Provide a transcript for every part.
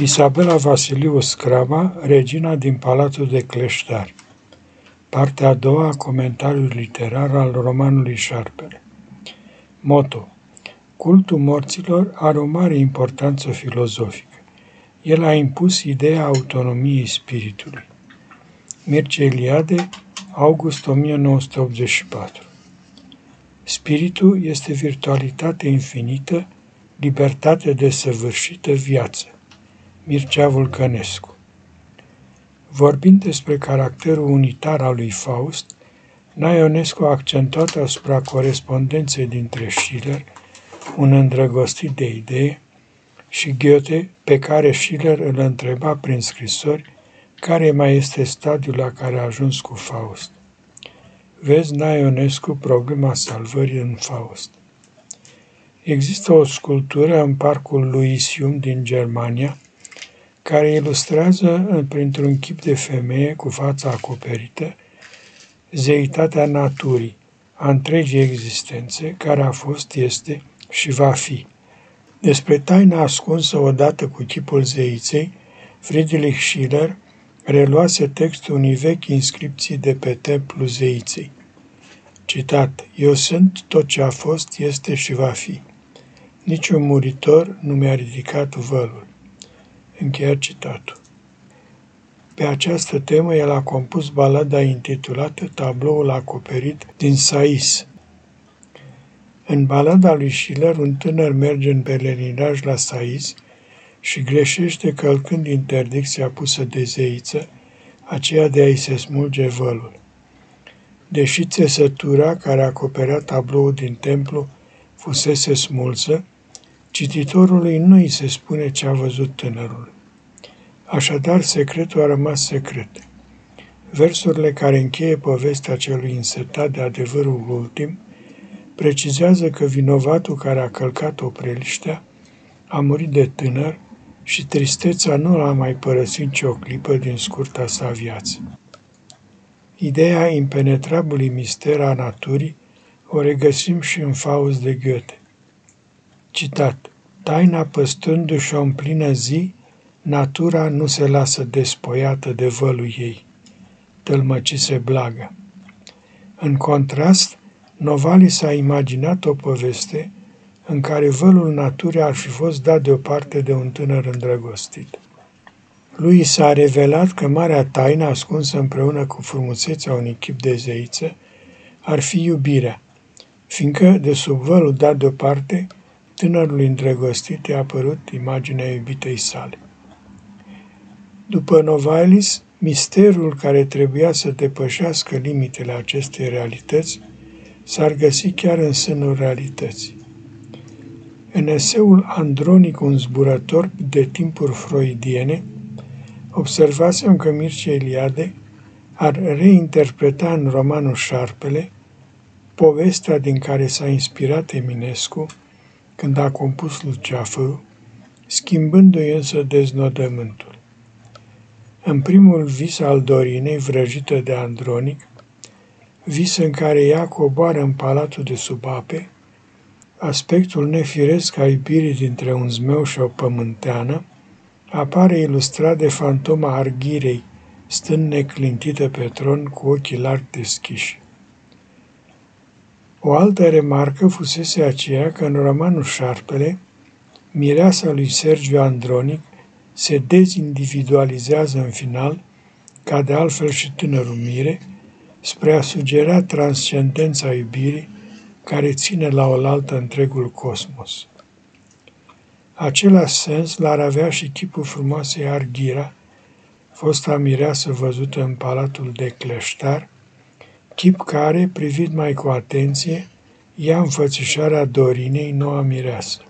Isabela Vasiliu Scraba, regina din Palatul de Cleștar. Partea a doua a comentariului literar al romanului Șarpele. Moto. Cultul morților are o mare importanță filozofică. El a impus ideea autonomiei spiritului. Mircea Eliade, august 1984 Spiritul este virtualitate infinită, libertate desăvârșită, viață. Mircea Vulcănescu Vorbind despre caracterul unitar al lui Faust, Naionescu a accentuat asupra corespondenței dintre Schiller, un îndrăgostit de idee, și Goethe, pe care Schiller îl întreba prin scrisori care mai este stadiul la care a ajuns cu Faust. Vezi Naionescu problema salvării în Faust. Există o sculptură în parcul Luisium din Germania, care ilustrează printr-un chip de femeie cu fața acoperită zeitatea naturii, a întregii existențe, care a fost, este și va fi. Despre taina ascunsă odată cu chipul zeiței, Friedrich Schiller reluase textul unei vechi inscripții de pe templu zeiței. Citat, Eu sunt tot ce a fost, este și va fi. Niciun muritor nu mi-a ridicat vălul. Încheia citatul. Pe această temă el a compus balada intitulată Tabloul acoperit din Sais. În balada lui Schiller, un tânăr merge în pelerinaj la Sais și greșește călcând interdicția pusă de zeiță, aceea de a-i se smulge vălul. Deși țesătura care acoperea tabloul din templu fusese smulsă, Cititorului nu îi se spune ce a văzut tânărul. Așadar, secretul a rămas secret. Versurile care încheie povestea celui însetat de adevărul ultim precizează că vinovatul care a călcat opreliștea a murit de tânăr și tristețea nu l-a mai părăsit nici o clipă din scurta sa viață. Ideea impenetrabului mister a naturii o regăsim și în Faust de Goethe. Citat. Taina păstrându-și o în plină zi, natura nu se lasă despoiată de vălul ei. Tălmăcise blagă. În contrast, Novali s-a imaginat o poveste în care vălul naturii ar fi fost dat deoparte de un tânăr îndrăgostit. Lui s-a revelat că marea taină ascunsă împreună cu frumusețea unui chip de zeiță ar fi iubirea, fiindcă de sub vălul dat deoparte tânărului îndrăgostit i-a apărut imaginea iubitei sale. După Novalis, misterul care trebuia să depășească limitele acestei realități s-ar găsi chiar în sânul realității. În eseul Andronic, un zburător de timpuri freudiene, observasem că Mircea Eliade ar reinterpreta în romanul Șarpele povestea din care s-a inspirat Eminescu când a compus Luceafă, schimbându-i însă deznodământul. În primul vis al Dorinei, vrăjită de Andronic, vis în care ea coboară în palatul de sub ape, aspectul nefiresc a iubirii dintre un zmeu și o pământeană, apare ilustrat de fantoma Arghirei, stând neclintită pe tron cu ochii larg deschiși. O altă remarcă fusese aceea că în romanul Șarpele, mireasa lui Sergiu Andronic se dezindividualizează în final, ca de altfel și tânărul mire, spre a sugera transcendența iubirii care ține la oaltă întregul cosmos. Același sens l-ar avea și chipul frumoasei Arghira, fosta mireasă văzută în palatul de Cleștar, chip care, privit mai cu atenție, ia înfățișarea Dorinei, noua mireasă.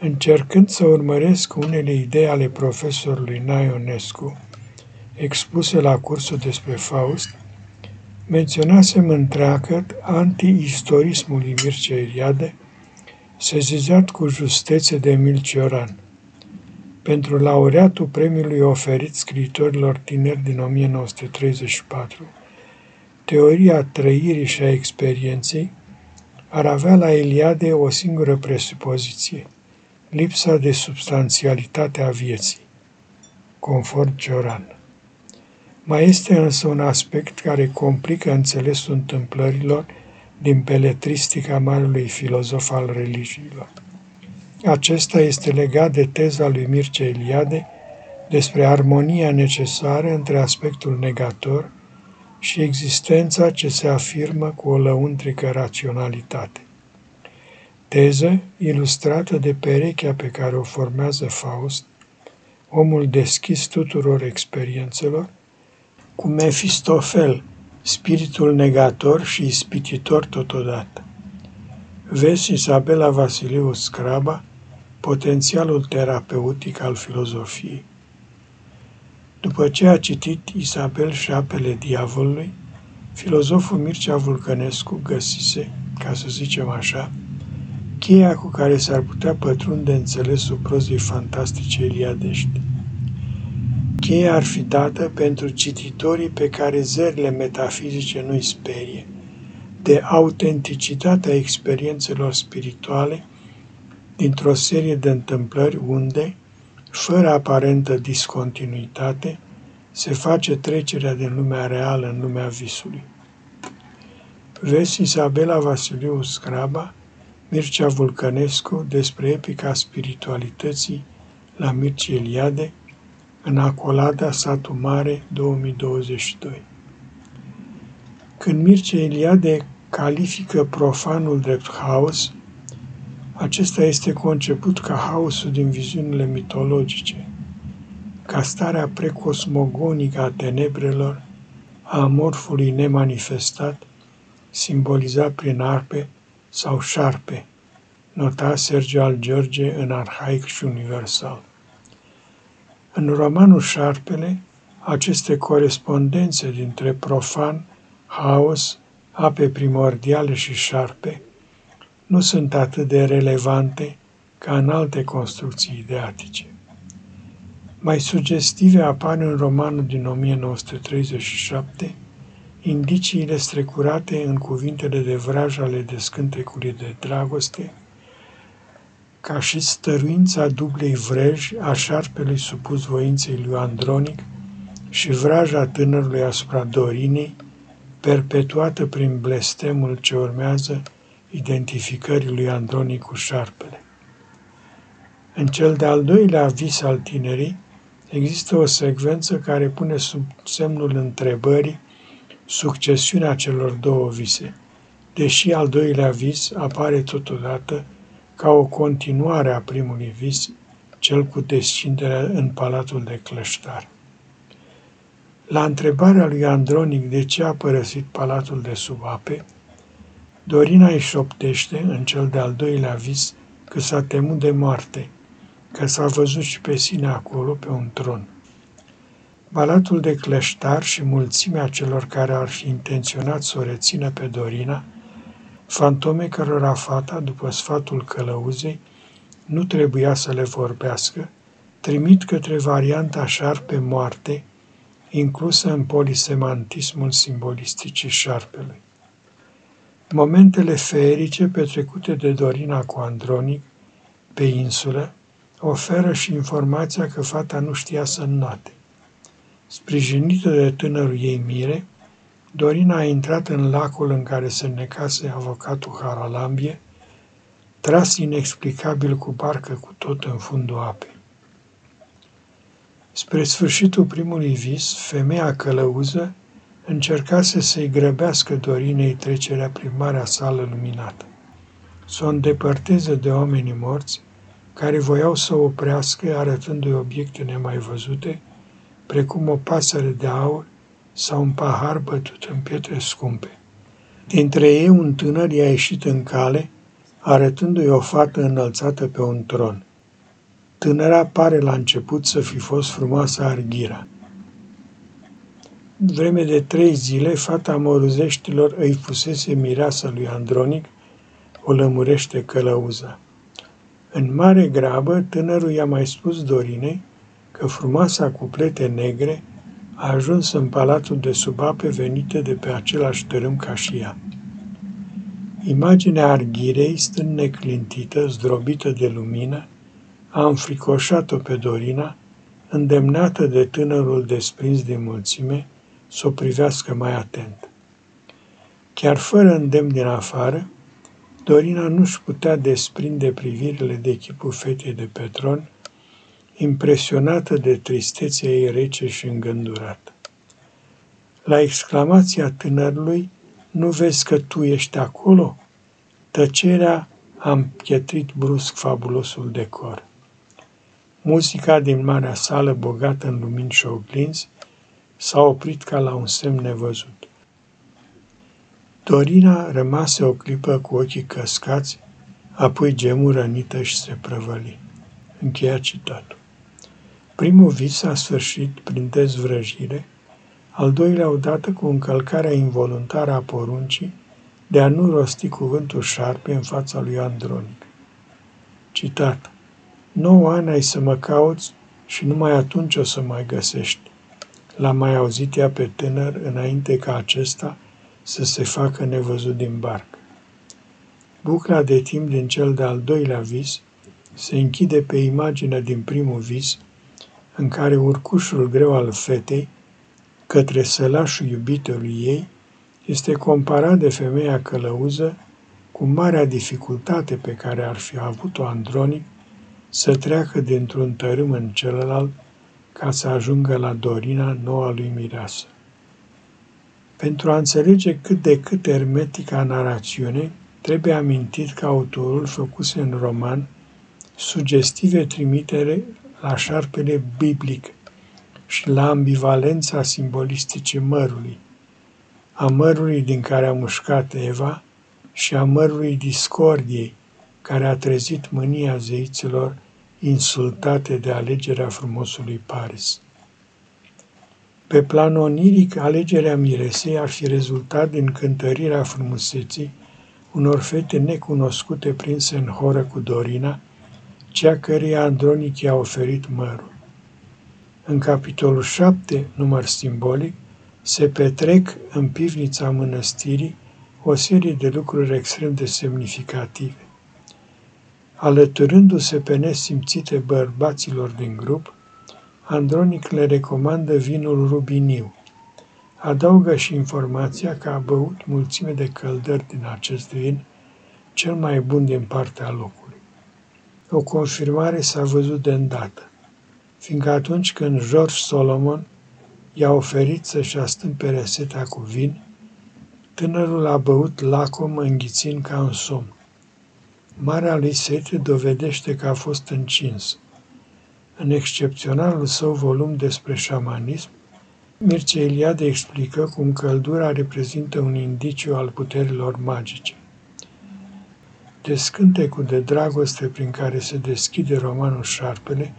Încercând să urmăresc unele idei ale profesorului Naionescu, expuse la cursul despre Faust, menționasem întreagăt anti-istorismul lui Mircea Eliade, sezizat cu justețe de Emil Cioran, pentru laureatul premiului oferit scriitorilor tineri din 1934, teoria trăirii și a experienței ar avea la Eliade o singură presupoziție, lipsa de substanțialitate a vieții, conform Cioran. Mai este însă un aspect care complică înțelesul întâmplărilor din peletristica marelui filozof al religiilor. Acesta este legat de teza lui Mircea Eliade despre armonia necesară între aspectul negator și existența ce se afirmă cu o lăuntrică raționalitate. Teză ilustrată de perechea pe care o formează Faust, omul deschis tuturor experiențelor, cu Mefistofel, spiritul negator și ispititor totodată. Vezi Isabela Vasiliu Scraba, potențialul terapeutic al filozofiei. După ce a citit Isabel și șapele diavolului, filozoful Mircea Vulcănescu găsise, ca să zicem așa, cheia cu care s-ar putea pătrunde înțelesul prozei fantastice iliadești. Cheia ar fi dată pentru cititorii pe care zările metafizice nu-i sperie, de autenticitatea experiențelor spirituale dintr-o serie de întâmplări unde, fără aparentă discontinuitate, se face trecerea din lumea reală în lumea visului. Vezi Isabela Vasiliu Scraba, Mircea Vulcănescu despre epica spiritualității la Mircea Eliade, în Acolada Satu Mare 2022. Când Mircea Eliade califică profanul drept haos, acesta este conceput ca haosul din viziunile mitologice, ca starea precosmogonică a tenebrelor, a amorfului nemanifestat, simbolizat prin arpe sau șarpe, nota Sergio al George în arhaic și universal. În romanul Șarpele, aceste corespondențe dintre profan, haos, ape primordiale și șarpe nu sunt atât de relevante ca în alte construcții ideatice. Mai sugestive apar în romanul din 1937 indiciile strecurate în cuvintele de vraj ale descântecului de dragoste, ca și stăruința dublei vrej a șarpelui supus voinței lui Andronic și vraja tânărului asupra Dorinei, perpetuată prin blestemul ce urmează identificării lui Andronic cu șarpele. În cel de-al doilea vis al tinerii, există o secvență care pune sub semnul întrebării succesiunea celor două vise, deși al doilea vis apare totodată ca o continuare a primului vis, cel cu descinderea în palatul de clăștar. La întrebarea lui Andronic de ce a părăsit palatul de sub ape, Dorina îi șoptește în cel de-al doilea vis că s-a temut de moarte, că s-a văzut și pe sine acolo pe un tron. Palatul de cleștar și mulțimea celor care ar fi intenționat să o rețină pe Dorina, fantome cărora fata, după sfatul călăuzei, nu trebuia să le vorbească, trimit către varianta șarpe moarte, inclusă în polisemantismul simbolisticii șarpelui. Momentele feerice petrecute de Dorina cu Andronic pe insulă oferă și informația că fata nu știa să înnoate. Sprijinită de tânărul ei Mire, Dorina a intrat în lacul în care se necase avocatul Haralambie, tras inexplicabil cu barcă cu tot în fundul apei. Spre sfârșitul primului vis, femeia călăuză încercase să-i grăbească Dorinei trecerea prin marea sală luminată, să o îndepărteze de oamenii morți, care voiau să o oprească arătându-i obiecte nemai văzute, precum o pasăre de aur sau un pahar bătut în pietre scumpe. Dintre ei un tânăr i-a ieșit în cale, arătându-i o fată înălțată pe un tron. Tânăra pare la început să fi fost frumoasa Arghira. Vreme de trei zile, fata moruzeștilor îi fusese mireasa lui Andronic, o lămurește călăuza. În mare grabă, tânărul i-a mai spus Dorinei că frumoasa cu plete negre a ajuns în palatul de sub ape venite de pe același tărâm ca și ea. Imaginea arghirei stând neclintită, zdrobită de lumină, a înfricoșat-o pe Dorina, îndemnată de tânărul desprins din mulțime, să o privească mai atent. Chiar fără îndemn din afară, Dorina nu-și putea desprinde privirile de chipul fetei de Petron, impresionată de tristețea ei rece și îngândurată. La exclamația tânărului, nu vezi că tu ești acolo? Tăcerea a împietrit brusc fabulosul decor. Muzica din marea sală, bogată în lumini și oglinzi, s-a oprit ca la un semn nevăzut. Dorina rămase o clipă cu ochii căscați, apoi gemu rănită și se prăvăli. Încheia citatul. Primul vis a sfârșit prin dezvrăjire, al doilea odată cu încălcarea involuntară a poruncii de a nu rosti cuvântul șarpe în fața lui Andronic. Citat. Nouă ani ai să mă cauți și numai atunci o să mai găsești. L-a mai auzit ea pe tânăr înainte ca acesta să se facă nevăzut din barc. Bucla de timp din cel de-al doilea vis se închide pe imaginea din primul vis, în care urcușul greu al fetei, către sălașul iubitului ei, este comparat de femeia călăuză cu marea dificultate pe care ar fi avut-o Andronic să treacă dintr-un tărâm în celălalt ca să ajungă la Dorina, noua lui mireasă. Pentru a înțelege cât de cât ermetica narațiune, trebuie amintit că autorul făcuse în roman sugestive trimitere la șarpele biblic și la ambivalența simbolisticii mărului, a mărului din care a mușcat Eva și a mărului discordiei, care a trezit mânia zeiților insultate de alegerea frumosului Paris. Pe plan oniric, alegerea miresei ar fi rezultat din cântărirea frumuseții unor fete necunoscute prinse în horă cu Dorina, cea căreia Andronic i-a oferit mărul. În capitolul 7, număr simbolic, se petrec în pivnița mănăstirii o serie de lucruri extrem de semnificative. Alăturându-se pe nesimțite bărbaților din grup, Andronic le recomandă vinul rubiniu. Adaugă și informația că a băut mulțime de căldări din acest vin, cel mai bun din partea locului. O confirmare s-a văzut de îndată, fiindcă atunci când George Solomon i-a oferit să-și astâmpe reseta cu vin, tânărul a băut lacom înghițind ca un somn. Marea lui sete dovedește că a fost încins. În excepționalul său volum despre șamanism, Mircea Eliade explică cum căldura reprezintă un indiciu al puterilor magice. Descântecul de dragoste prin care se deschide romanul Șarpele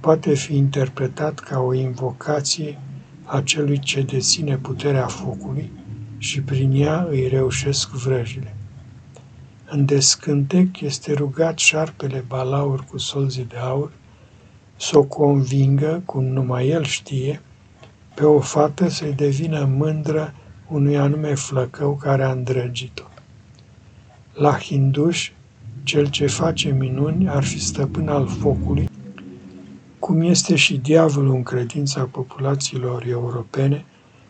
poate fi interpretat ca o invocație a celui ce deține puterea focului și prin ea îi reușesc vrăjile. În descântec este rugat șarpele balaur cu solzi de aur să o convingă, cum numai el știe, pe o fată să-i devină mândră unui anume flăcău care a îndrăgit-o. La hinduși, cel ce face minuni ar fi stăpân al focului, cum este și diavolul în credința populațiilor europene,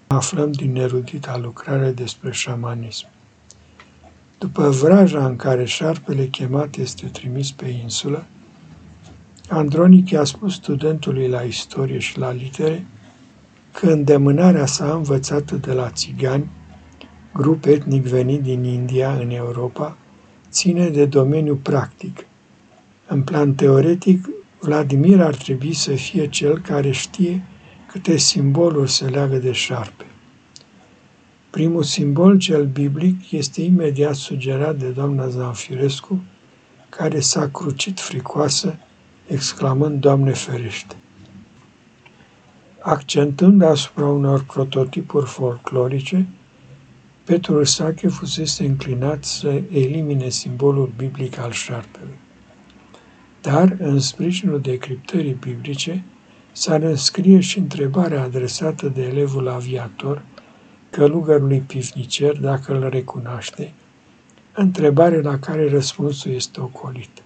aflăm din erudita lucrare despre șamanism. După vraja în care șarpele chemat este trimis pe insulă, Andronic i-a spus studentului la istorie și la litere că îndemânarea sa învățată de la țigani, grup etnic venit din India în Europa, ține de domeniul practic. În plan teoretic, Vladimir ar trebui să fie cel care știe câte simboluri se leagă de șarpe. Primul simbol, cel biblic, este imediat sugerat de doamna Zanfirescu, care s-a crucit fricoasă, exclamând, Doamne ferește! Accentând asupra unor prototipuri folclorice, Petru Sache fusese înclinat să elimine simbolul biblic al șarpelui. Dar, în sprijinul decriptării biblice, s-ar înscrie și întrebarea adresată de elevul aviator călugărului pivnicer dacă îl recunoaște, întrebare la care răspunsul este ocolit.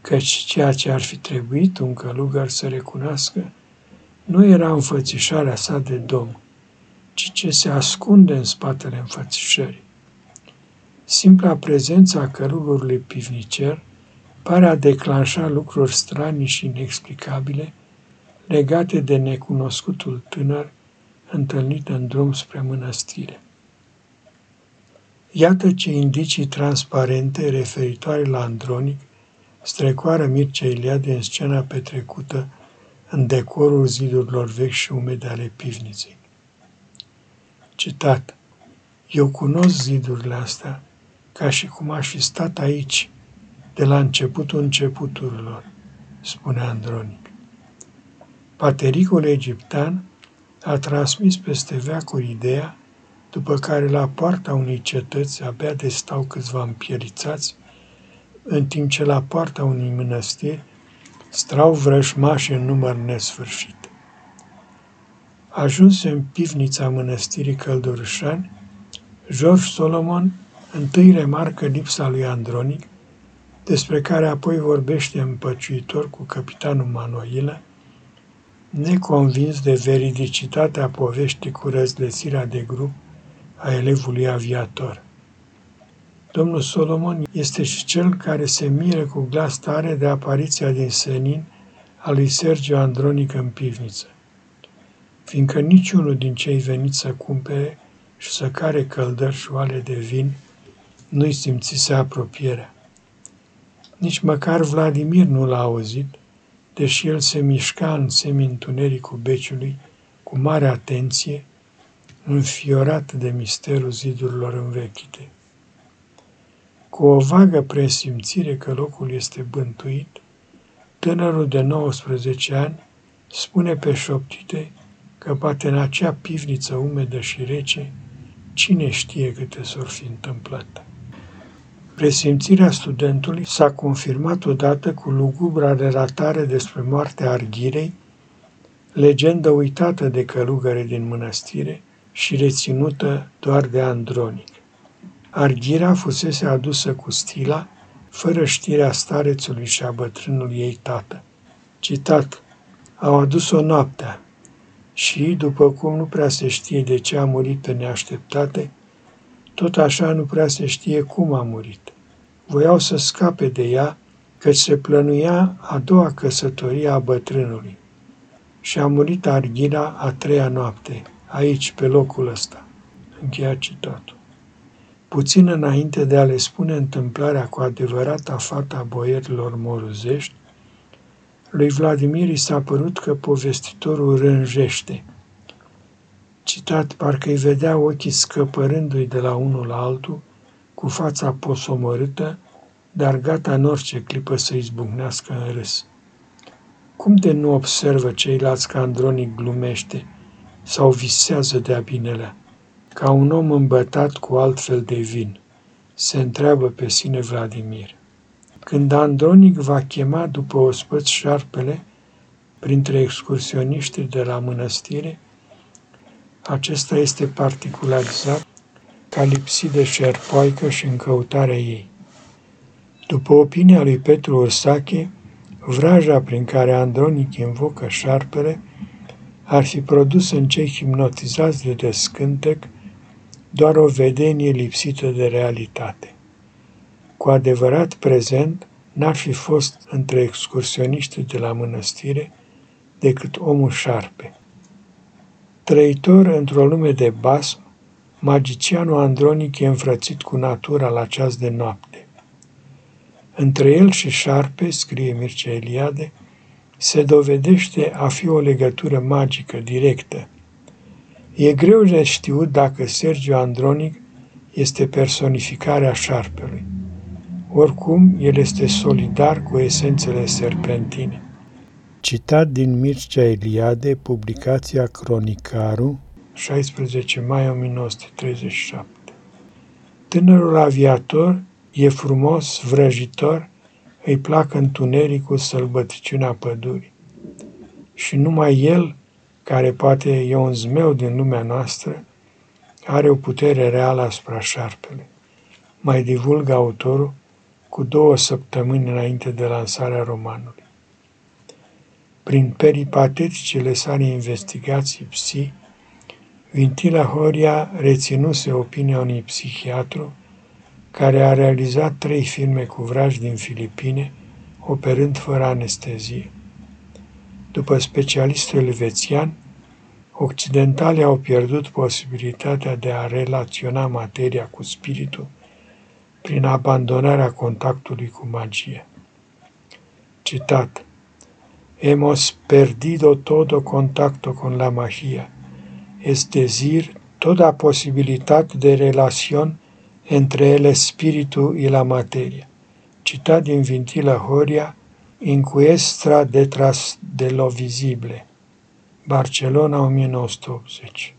căci ceea ce ar fi trebuit un călugăr să recunoască nu era înfățișarea sa de domn, ci ce se ascunde în spatele înfățișării. Simpla prezența a călugărului pivnicer pare a declanșa lucruri stranii și inexplicabile legate de necunoscutul tânăr întâlnit în drum spre mănăstire. Iată ce indicii transparente referitoare la Andronic strecoară Mircea Iliade în scena petrecută în decorul zidurilor vechi și umede ale pivniței. Citat. Eu cunosc zidurile astea ca și cum aș fi stat aici de la începutul începuturilor, spune Andronic. Patericul egiptean a transmis peste veacuri ideea după care la poarta unei cetăți abia de stau câțiva împierițați, în timp ce la poarta unui mănăstiri strau vrășmași în număr nesfârșit. Ajuns în pivnița mănăstirii Căldurșani, George Solomon întâi remarcă lipsa lui Andronic, despre care apoi vorbește împăciuitor cu capitanul Manoilă, neconvins de veridicitatea poveștii cu răzlețirea de grup a elevului aviator. Domnul Solomon este și cel care se miră cu glas tare de apariția din senin a lui Sergio Andronic în pivniță, fiindcă niciunul din cei veniți să cumpere și să care căldări și oale de vin nu-i simțise apropierea. Nici măcar Vladimir nu l-a auzit, deși el se mișca în semi-întunericul beciului cu mare atenție, înfiorat de misterul zidurilor învechite. Cu o vagă presimțire că locul este bântuit, tânărul de 19 ani spune pe șoptite că poate în acea pivniță umedă și rece, cine știe câte s-or fi întâmplat. Presimțirea studentului s-a confirmat odată cu lugubra relatare despre moartea Arghirei, legendă uitată de călugăre din mănăstire și reținută doar de Andronic. Arghira fusese adusă cu stila, fără știrea starețului și a bătrânului ei tată. Citat, au adus-o noaptea și, după cum nu prea se știe de ce a murit pe neașteptate, tot așa nu prea se știe cum a murit. Voiau să scape de ea, căci se plănuia a doua căsătorie a bătrânului. Și a murit Arghila a treia noapte, aici, pe locul ăsta. Încheia citatul. Puțin înainte de a le spune întâmplarea cu adevărat a fata boierilor moruzești, lui Vladimir i s-a părut că povestitorul rânjește. Citat, parcă îi vedea ochii scăpărându-i de la unul la altul, cu fața posomorâtă, dar gata în orice clipă să izbucnească în râs. Cum de nu observă ceilalți că Andronic glumește sau visează de-a binelea, ca un om îmbătat cu altfel de vin? Se întreabă pe sine Vladimir. Când Andronic va chema după ospăț șarpele printre excursioniștii de la mănăstire, acesta este particularizat ca lipsit de șerpoaică și în căutarea ei. După opinia lui Petru Ursache, vraja prin care Andronic invocă șarpele ar fi produs în cei hipnotizați de descântec doar o vedenie lipsită de realitate. Cu adevărat prezent n-ar fi fost între excursioniștii de la mănăstire decât omul șarpe. Trăitor într-o lume de basm, magicianul Andronic e înfrățit cu natura la ceas de noapte. Între el și șarpe, scrie Mircea Eliade, se dovedește a fi o legătură magică, directă. E greu de știut dacă Sergio Andronic este personificarea șarpelui. Oricum, el este solidar cu esențele serpentine. Citat din Mircea Eliade, publicația Cronicaru, 16 mai 1937. Tânărul aviator e frumos, vrăjitor, îi plac întunericul, sălbăticiunea pădurii. Și numai el, care poate e un zmeu din lumea noastră, are o putere reală asupra șarpele. Mai divulgă autorul cu două săptămâni înainte de lansarea romanului. Prin peripateticele sale investigații psi, Vintila Horia reținuse opinia unui psihiatru care a realizat trei filme cu vraj din Filipine, operând fără anestezie. După specialistul elvețian, occidentalii au pierdut posibilitatea de a relaționa materia cu spiritul prin abandonarea contactului cu magie. Citat Hemos perdido todo contacto con la magia, es decir, toda posibilidad de relación entre el espíritu y la materia. Citat din Vintila Horia, Incuestra detrás de lo visible. Barcelona 1980